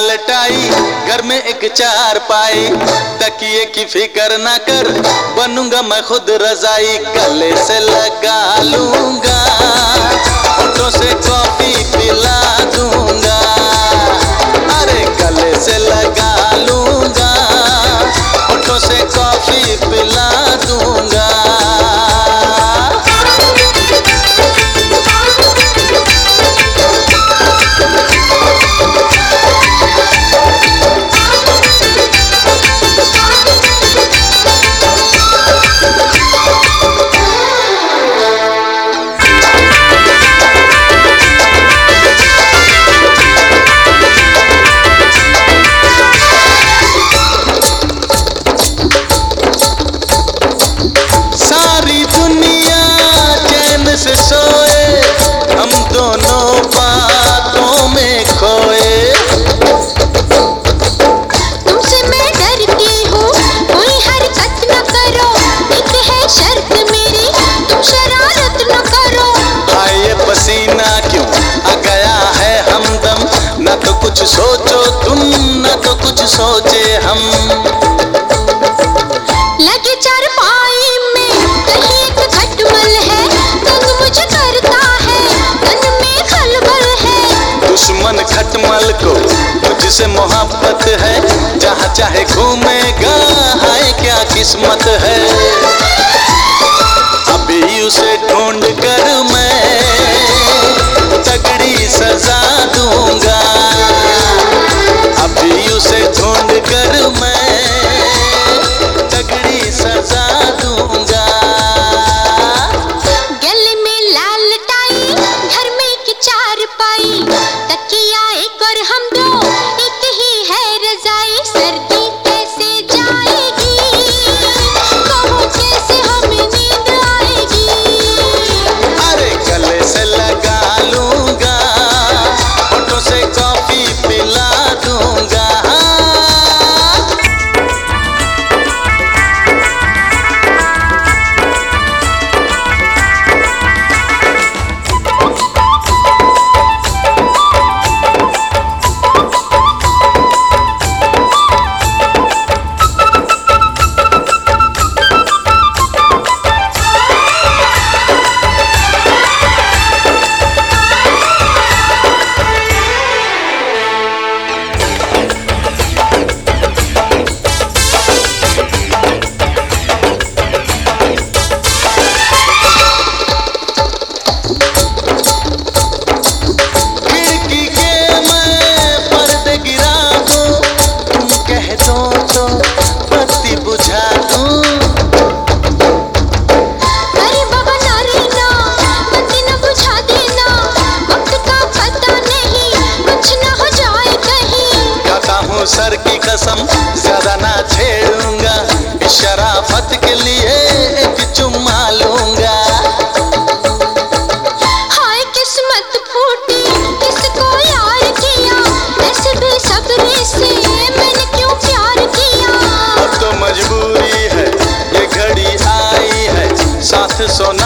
लाल tie घर में एक चार पाई। तकिए की फ़िक्र ना कर, बनूँगा मैं खुद रजाई। गले से लगा लूँगा से कॉफ़ी पिला दूँगा। अरे गले से लगा लूँगा से कॉफ़ी पिला कुछ सोचो तुम न तो कुछ सोचे हम। लगे चारपाई में कहीं एक खटमल है तंग मुझे करता है तन में खलबल है। दुश्मन खटमल को मुझसे मोहब्बत है जहाँ चाहे घूमेगा हाय क्या किस्मत है। अभी उसे ढूंढ सर की कसम ज़्यादा ना छेड़ूँगा। शराफत के लिए एक चुम्मा लूँगा। हाय किस्मत फूटी किसको यार किया? ऐसे बेसब्री से मैंने क्यों प्यार किया? अब तो मजबूरी है ये घड़ी आई है साथ सोने